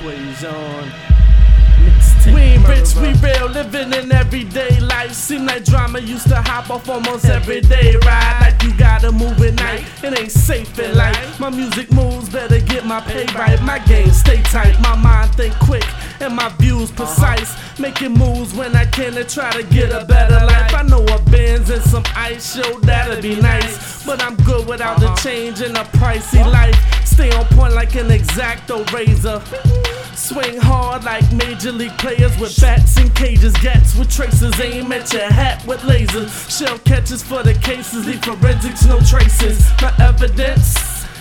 Quajon. We ain't rich, we real, living in everyday life. Seem like drama used to hop off almost every day. Ride like you gotta move at night. It ain't safe at life. My music moves, better get my pay right. My game stay tight, my mind think quick, and my views precise. Making moves when I can to try to get a better life. I know a Benz and some ice, show that'd be nice. But I'm good without the change in a pricey life. Stay on point like an exacto razor. Swing hard like major league players with bats and cages. Gats with traces, aim at your hat with lasers. Shell catches for the cases, leave forensics, no traces. My evidence.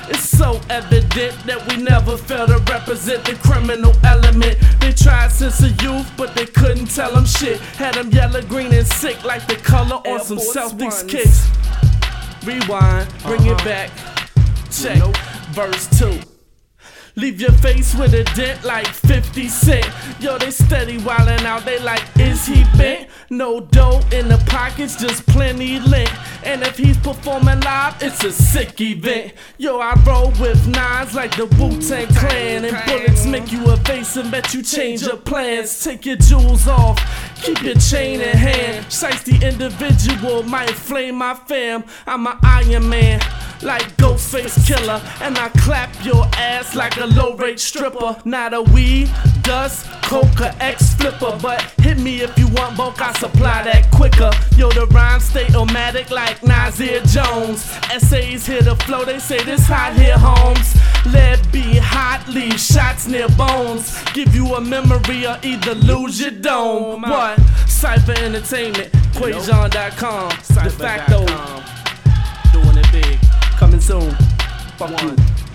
is so evident that we never fail to represent the criminal element. They tried since a youth, but they couldn't tell them shit. Had them yellow, green, and sick like the color on some Celtics Ones. kicks. Rewind, bring it Uh-huh. back. Check verse 2. Leave your face with a dent like 50 Cent. Yo, they steady wildin' out, they like, is he bent? No dough in the pockets, just plenty lint. And if he's performing live, it's a sick event. Yo, I roll with nines like the Wu Tang Clan. And bullets make you evasive, bet you change your plans. Take your jewels off, keep your chain in hand. Shiesty individual might flame my fam. I'm an Iron Man like Ghostface Killah, and I clap your ass like a low rate stripper. Not a weed, dust, coca, X flipper, but hit me if you want bulk, I supply that quicker. Yo, the rhyme stay illmatic like Nasir Jones. Essays hit the flow, they say this hot here, Holmes. Let be hot, leave shots near bones. Give you a memory or either lose your dome. What? Cypher Entertainment, Quajon.com, facto. Cypher.com. Doing it soon. Fuck One. you.